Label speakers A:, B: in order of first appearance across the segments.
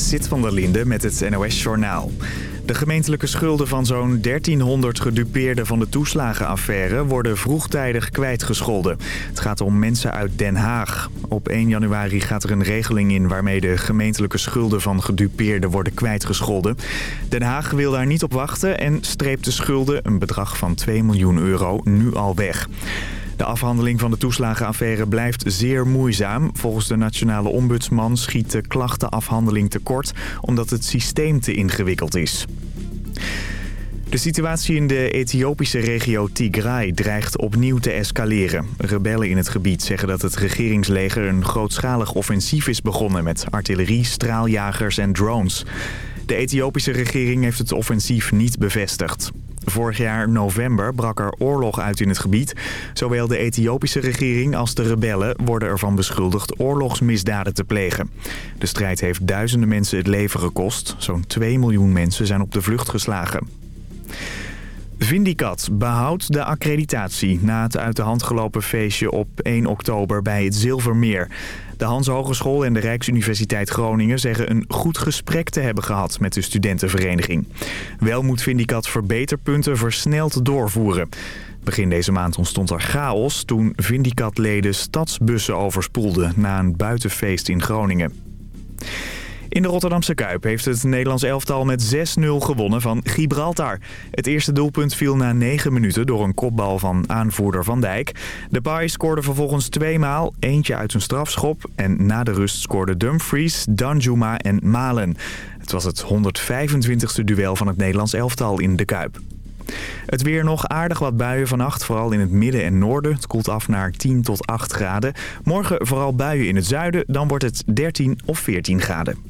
A: Sit van der Linde met het NOS-journaal. De gemeentelijke schulden van zo'n 1300 gedupeerden van de toeslagenaffaire worden vroegtijdig kwijtgescholden. Het gaat om mensen uit Den Haag. Op 1 januari gaat er een regeling in waarmee de gemeentelijke schulden van gedupeerden worden kwijtgescholden. Den Haag wil daar niet op wachten en streept de schulden, een bedrag van 2 miljoen euro, nu al weg. De afhandeling van de toeslagenaffaire blijft zeer moeizaam. Volgens de nationale ombudsman schiet de klachtenafhandeling tekort... omdat het systeem te ingewikkeld is. De situatie in de Ethiopische regio Tigray dreigt opnieuw te escaleren. Rebellen in het gebied zeggen dat het regeringsleger een grootschalig offensief is begonnen... met artillerie, straaljagers en drones. De Ethiopische regering heeft het offensief niet bevestigd. Vorig jaar november brak er oorlog uit in het gebied. Zowel de Ethiopische regering als de rebellen worden ervan beschuldigd oorlogsmisdaden te plegen. De strijd heeft duizenden mensen het leven gekost. Zo'n 2 miljoen mensen zijn op de vlucht geslagen. Vindicat behoudt de accreditatie na het uit de hand gelopen feestje op 1 oktober bij het Zilvermeer. De Hans Hogeschool en de Rijksuniversiteit Groningen zeggen een goed gesprek te hebben gehad met de studentenvereniging. Wel moet Vindicat verbeterpunten versneld doorvoeren. Begin deze maand ontstond er chaos toen Vindicat-leden stadsbussen overspoelden na een buitenfeest in Groningen. In de Rotterdamse Kuip heeft het Nederlands elftal met 6-0 gewonnen van Gibraltar. Het eerste doelpunt viel na 9 minuten door een kopbal van aanvoerder Van Dijk. De Pai scoorde vervolgens tweemaal, eentje uit een strafschop. En na de rust scoorden Dumfries, Danjuma en Malen. Het was het 125e duel van het Nederlands elftal in de Kuip. Het weer nog aardig wat buien vannacht, vooral in het midden en noorden. Het koelt af naar 10 tot 8 graden. Morgen vooral buien in het zuiden, dan wordt het 13 of 14 graden.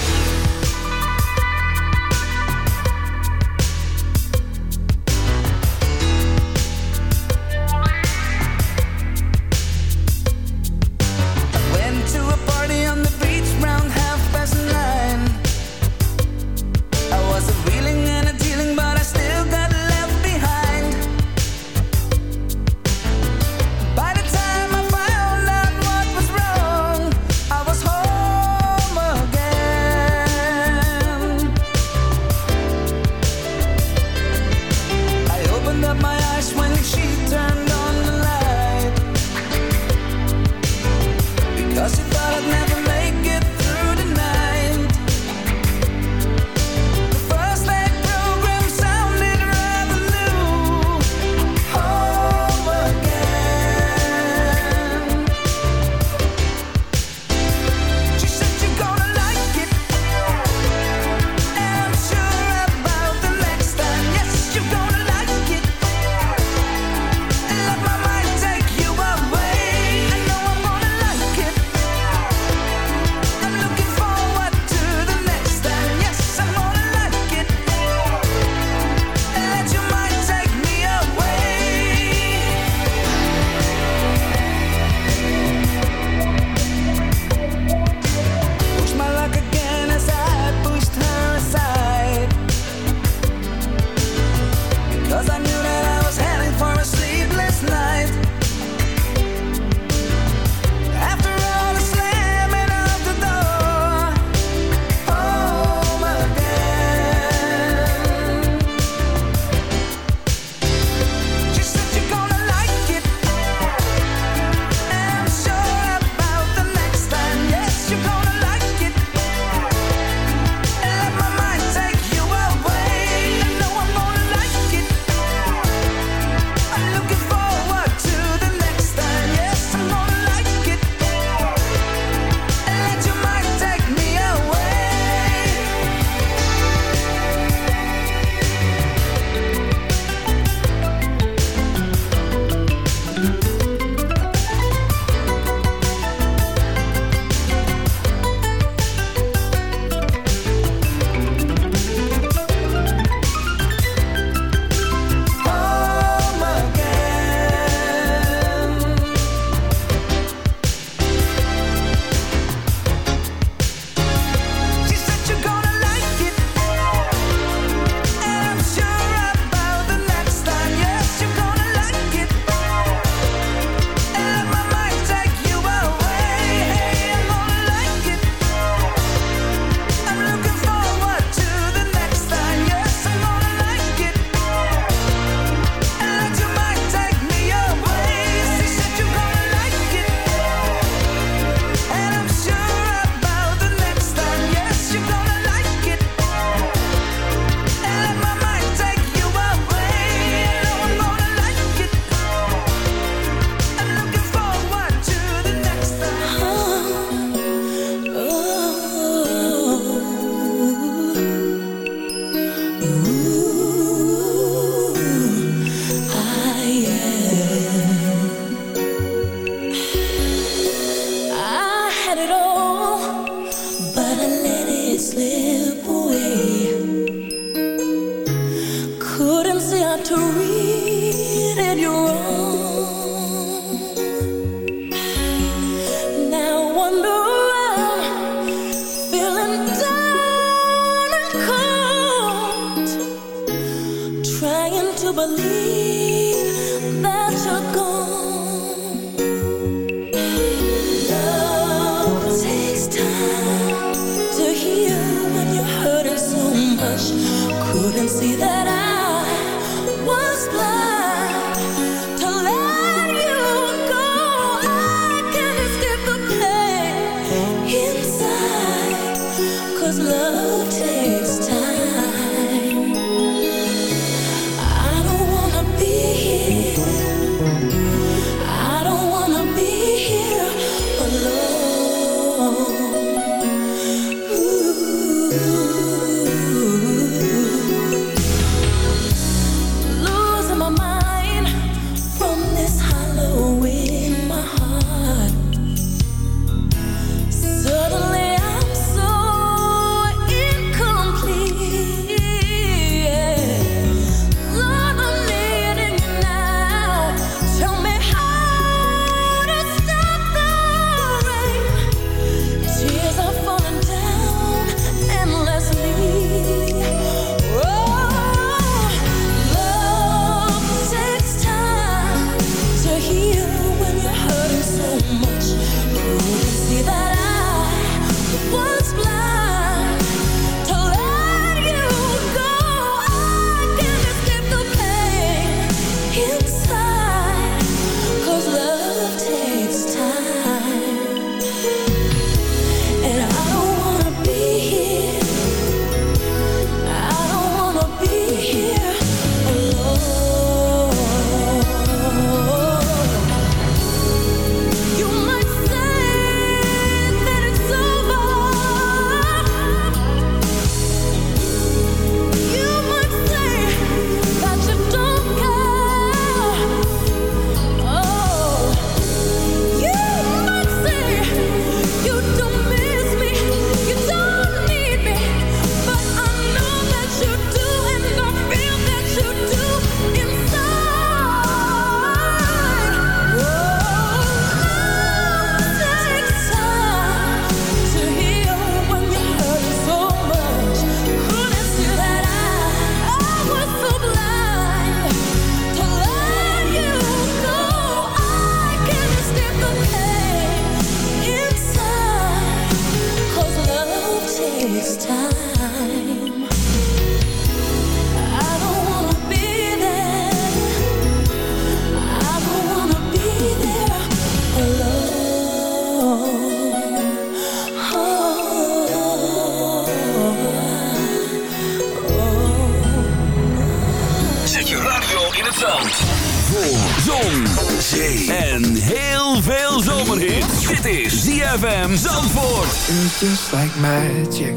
B: Just like magic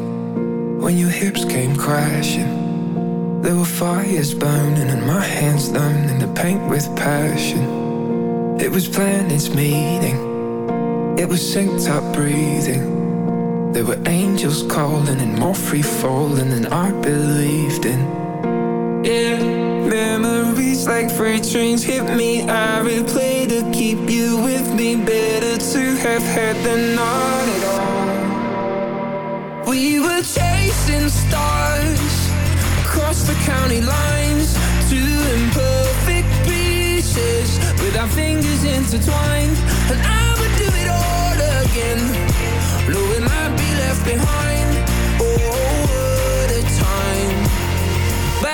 B: when your hips came crashing. There were fires burning and my hands learning to paint with passion. It was planets meeting, it was synced up breathing. There were angels calling and more free falling than I believed in. Yeah, memories like freight trains hit me. I replay to keep you with me. Better to have had than not at all. We were chasing stars across the county lines, two imperfect pieces with our fingers intertwined. And I would do it all again, knowing I'd be left behind.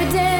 C: every day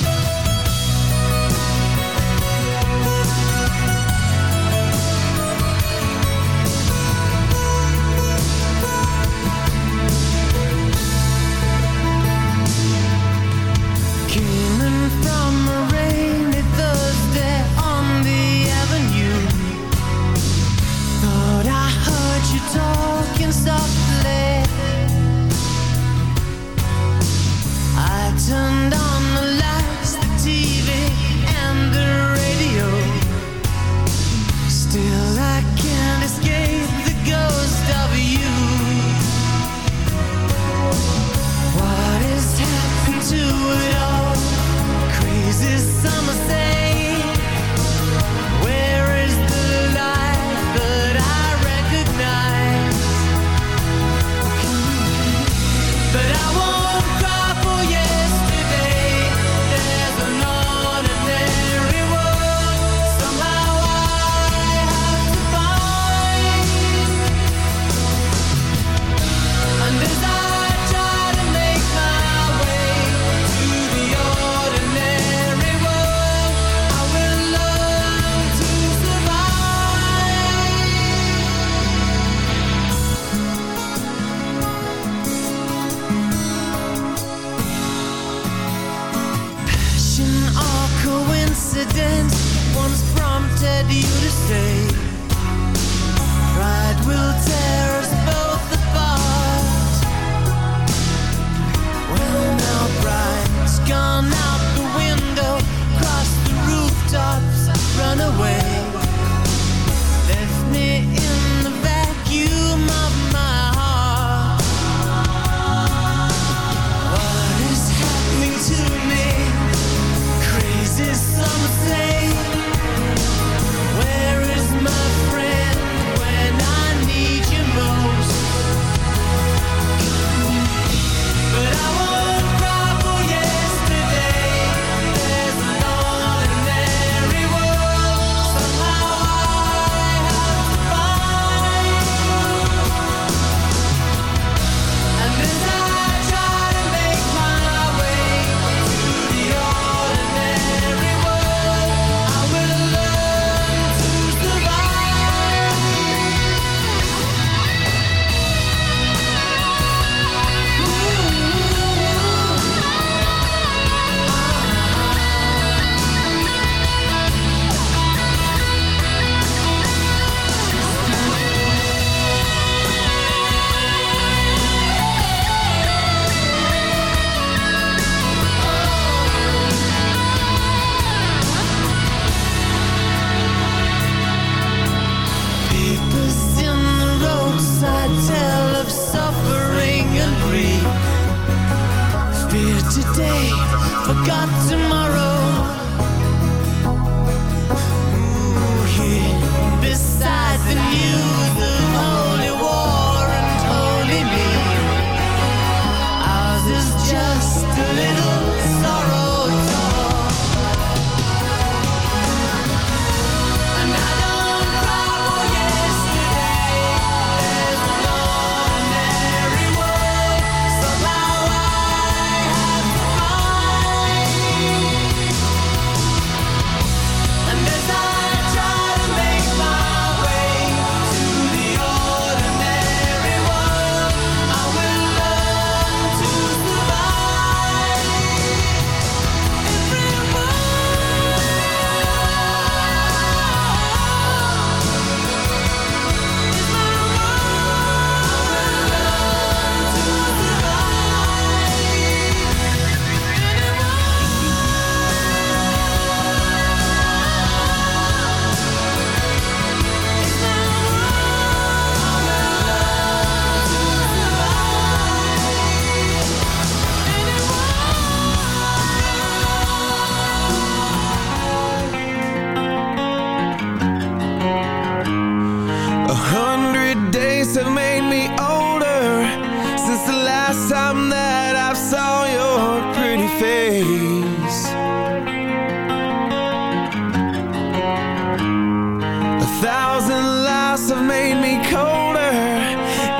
D: made me
E: colder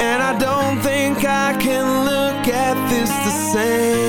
E: And I don't think I can look at this the same.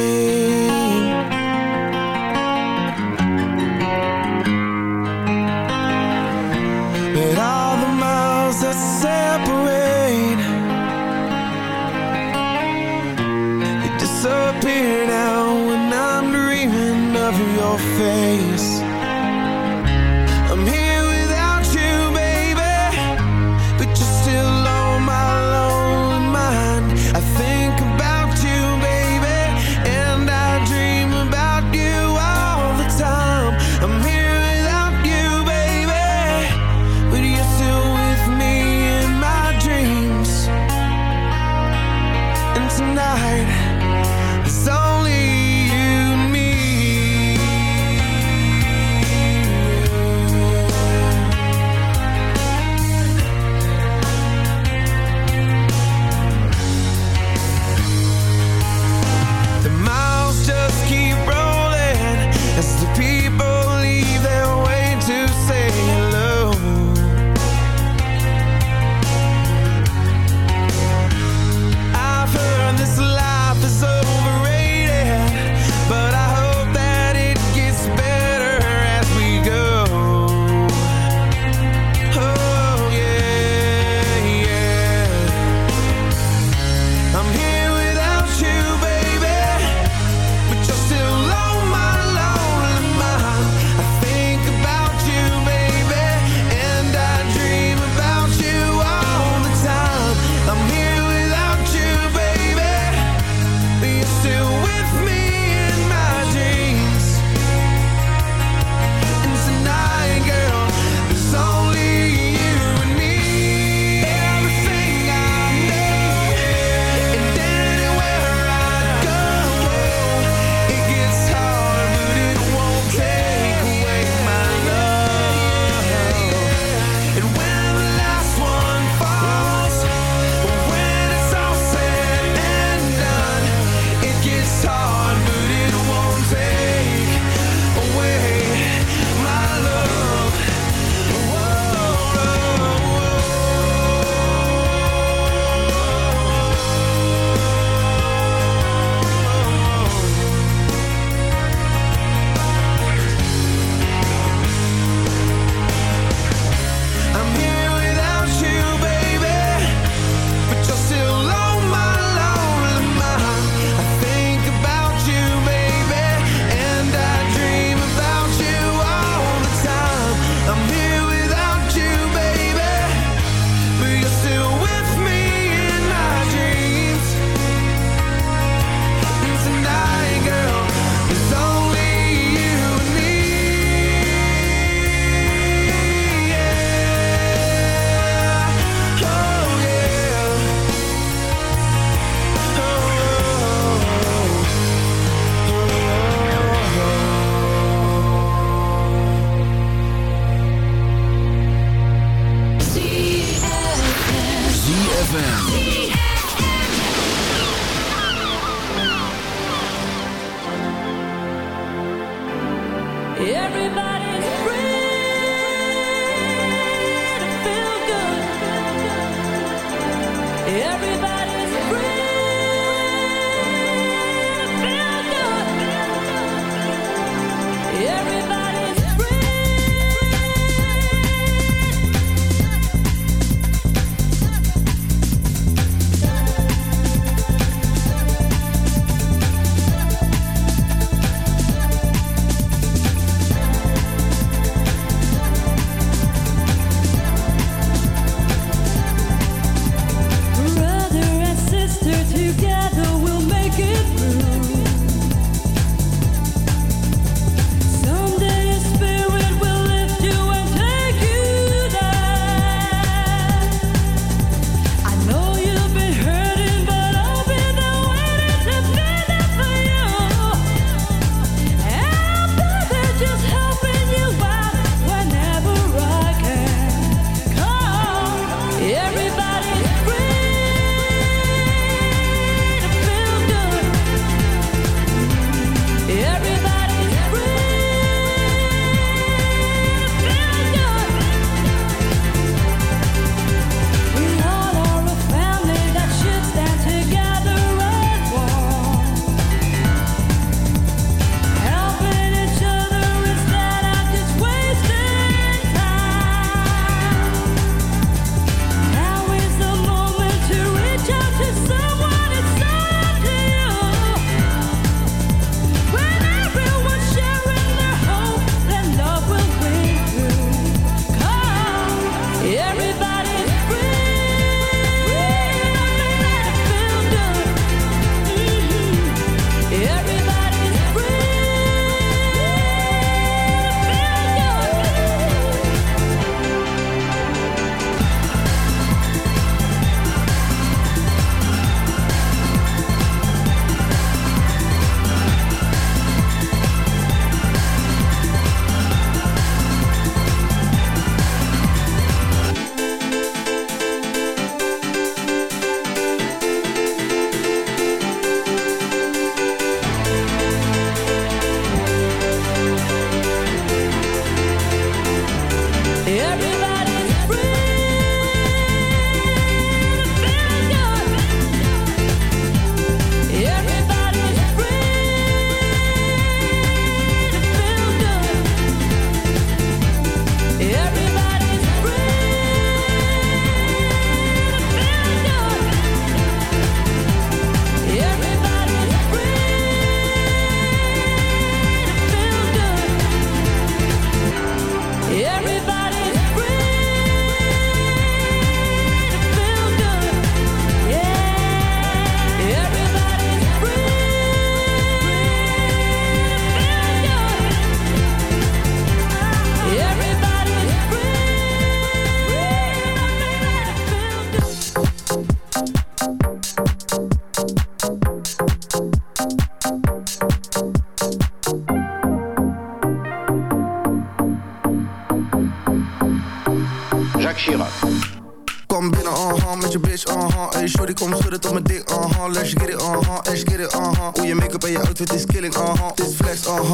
E: Make-up en je outfit is killing,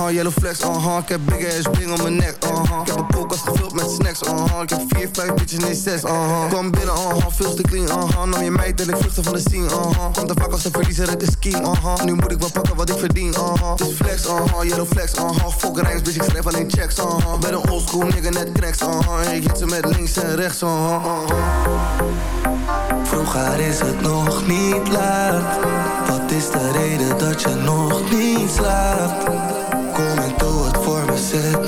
E: uh-huh, yellow flex, uh-huh. Ik heb big ass bling om mijn nek, uh-huh. Ik heb een koelkast gevuld met snacks, uh-huh. Ik heb vier, vijf bitches, nee zes, uh-huh. Kom binnen, uh-huh, veel te clean, uh-huh. Nam je meid en ik vluchtte van de scene, uh-huh. Komt er vaak als een verliezer uit de scheme, uh-huh. Nu moet ik wel pakken wat ik verdien, uh-huh. Dit flex, uh-huh, yellow flex, uh-huh. Fuck rijks, bitch, ik schrijf alleen checks, uh-huh. Ben een oldschool nigga, net cracks, uh-huh. Ik hit ze met links en rechts, uh-huh, uh-huh.
B: Vroeger is het nog niet laat. Wat is de reden dat je nog niet slaapt? Kom en doe het voor me, zet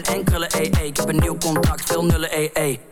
F: en krullen, ee. Ik heb een nieuw contract, veel nullen, ee, ee.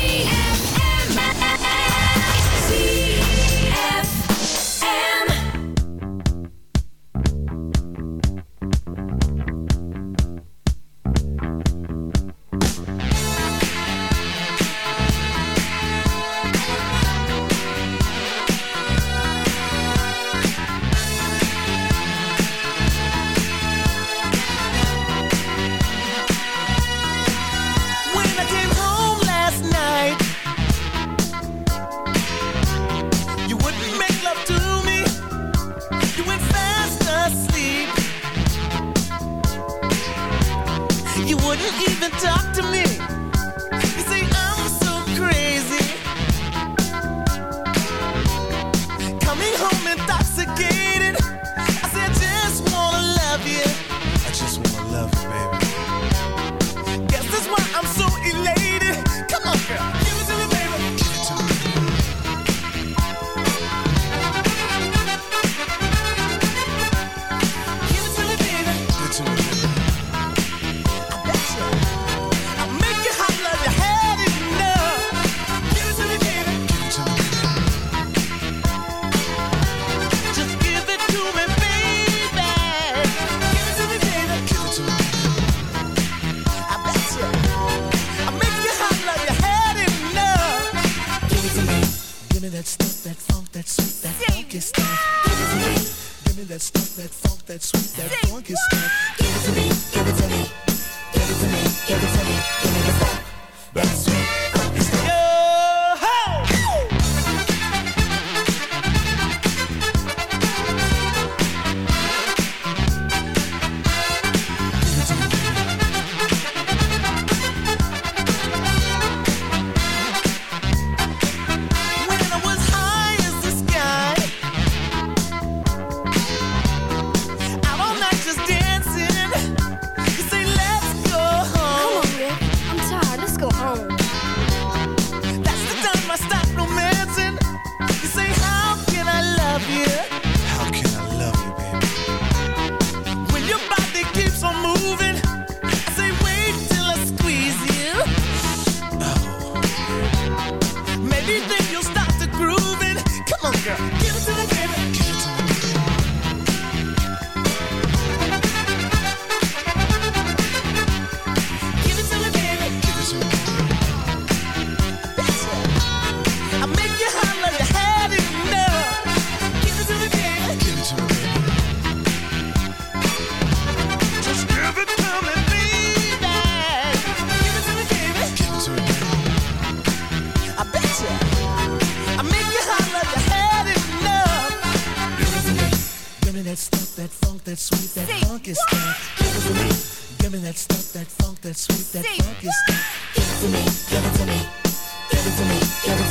G: funk, that sweet, that funky stuff. Give it to me, give it to me, give it to me, give it to me.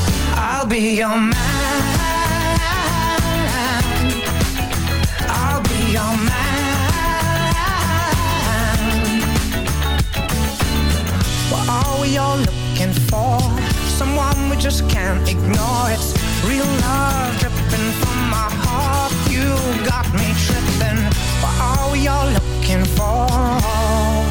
H: I'll be your man. I'll be your man. What are we all looking for? Someone we just can't ignore. It's real love dripping from my heart. You got me tripping. What are we all looking for?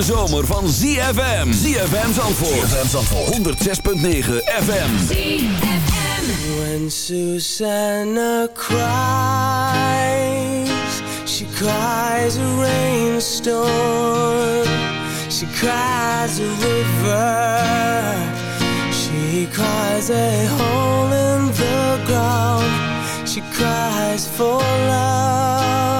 I: Hete zomer van ZFM. ZFM Zandvoort. ZFM Zandvoort. 106.9 FM.
J: When Susanna cries, she cries a rainstorm. She cries a river. She cries a hole in the ground. She cries for love.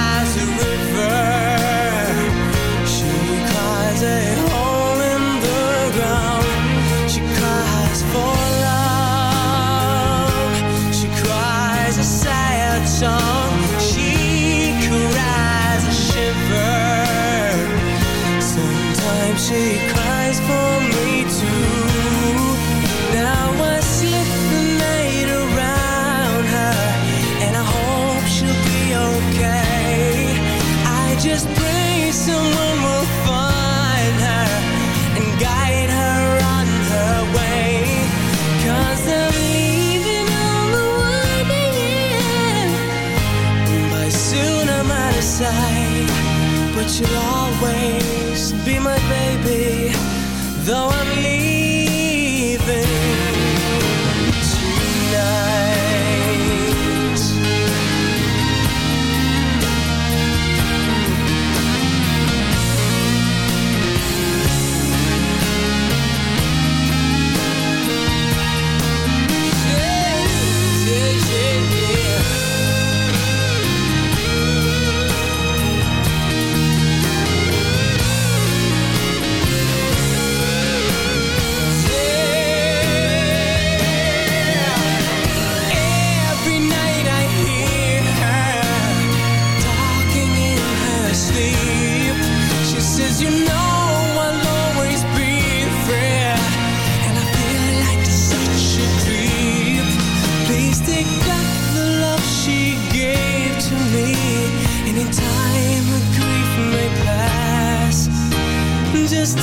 J: shake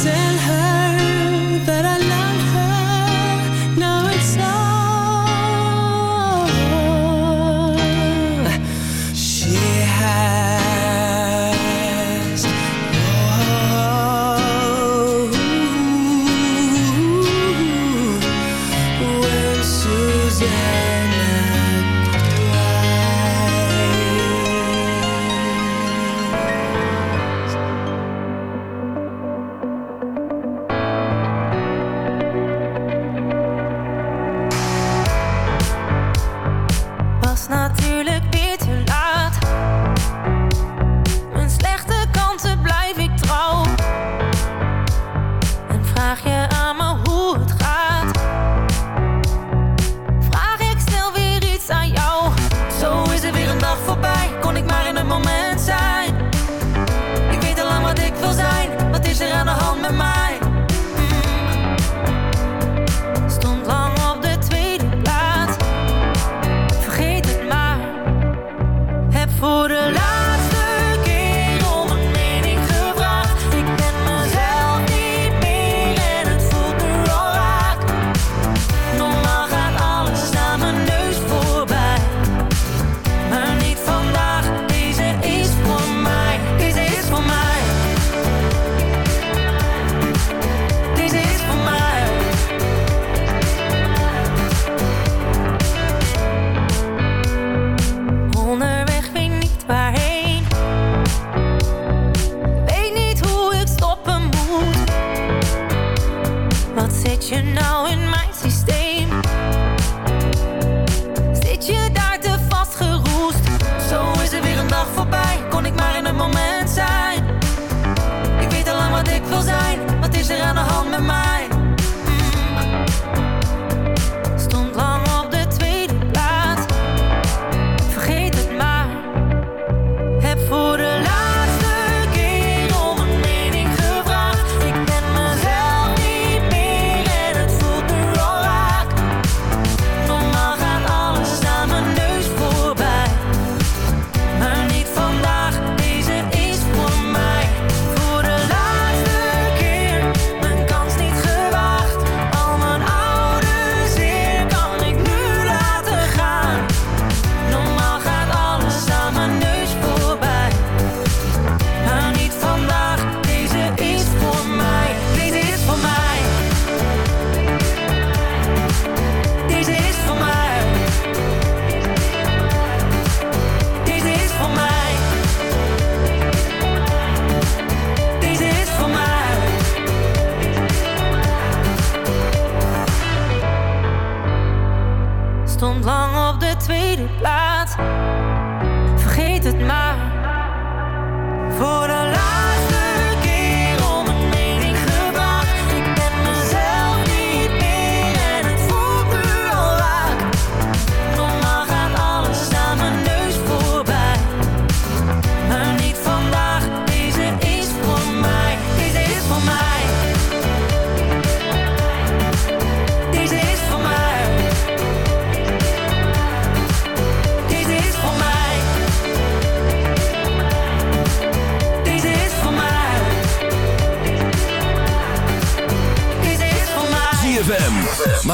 J: tell her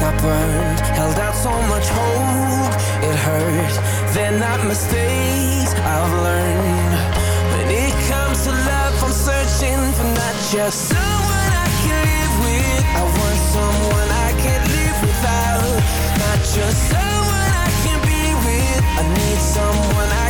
B: Got burned, held out so much hope. It hurt, they're not mistakes I've learned. When it comes to love, I'm searching for not just someone I can live with. I want someone I can't live without. Not just someone I can be with. I need someone I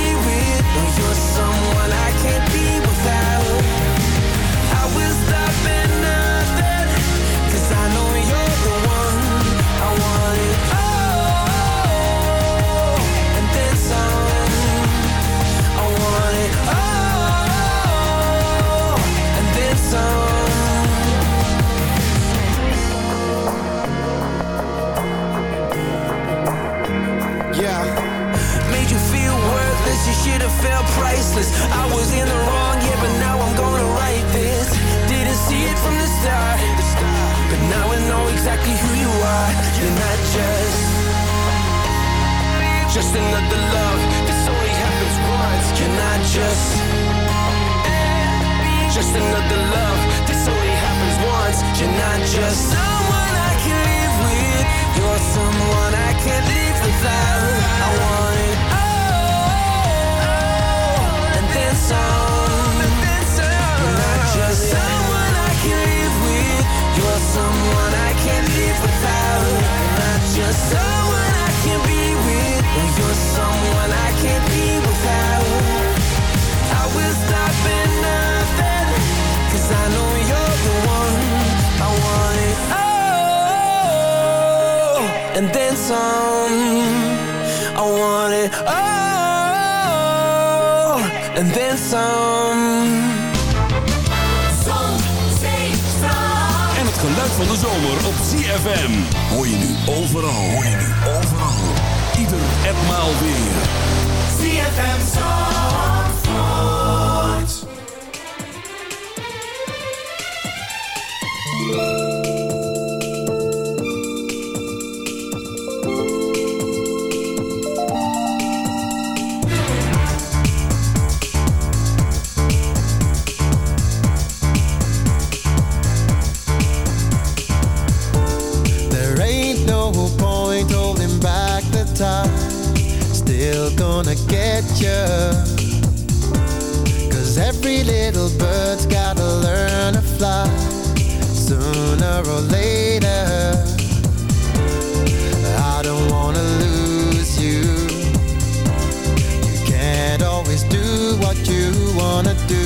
B: someone I can't be without. I will stop at nothing. You should have felt priceless. I was in the wrong, yeah, but now I'm gonna write this. Didn't see it from the start, but now I know exactly who you are. You're not just, just another love. This only happens once. You're not just, just another love. This only happens once. You're not just
I: ZFM. Hoor je nu overal. Hoor je nu overal. Ieder etmaal weer.
K: Do.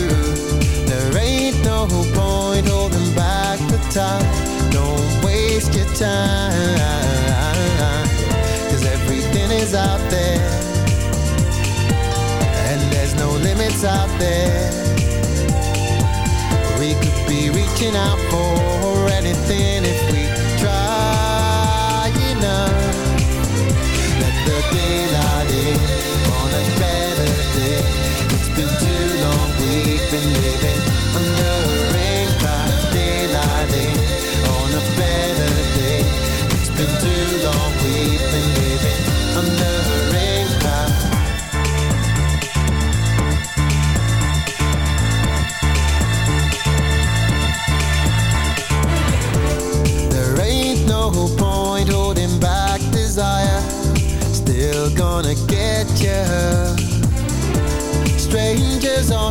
K: There ain't no point holding back the time. Don't waste your time. Cause everything is out there. And there's no limits out there. We could be reaching out for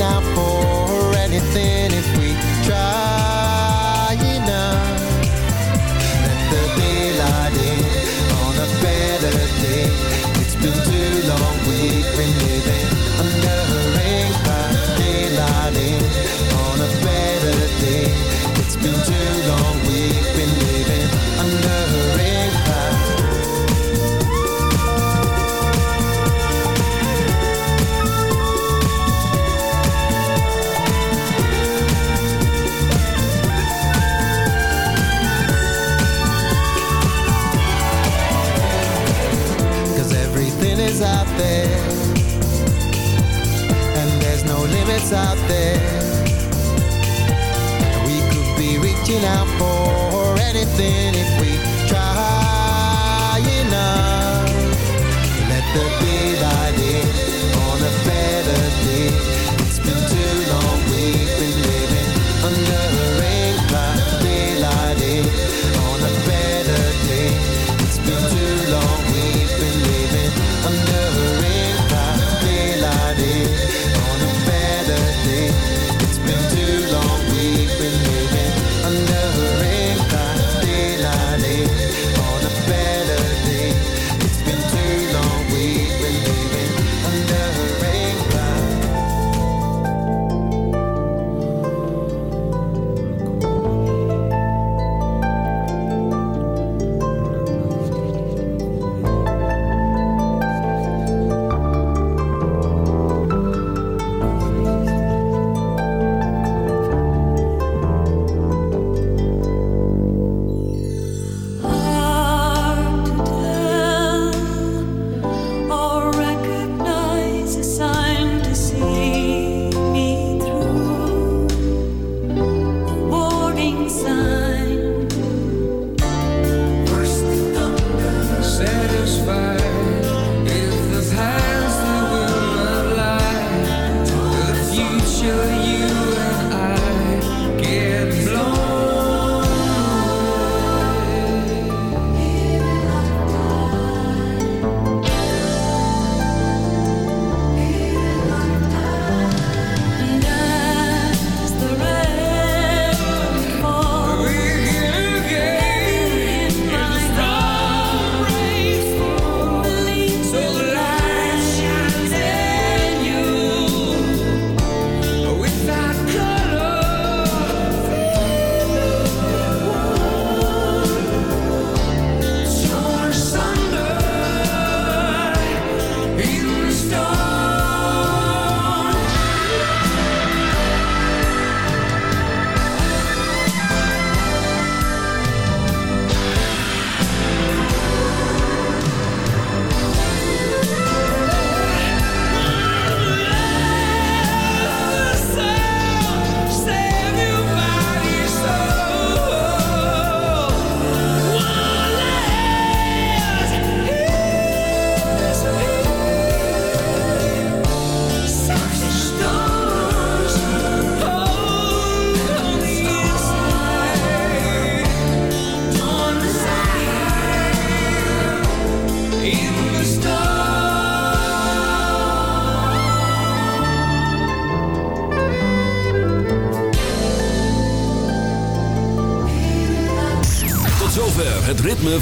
C: out for anything.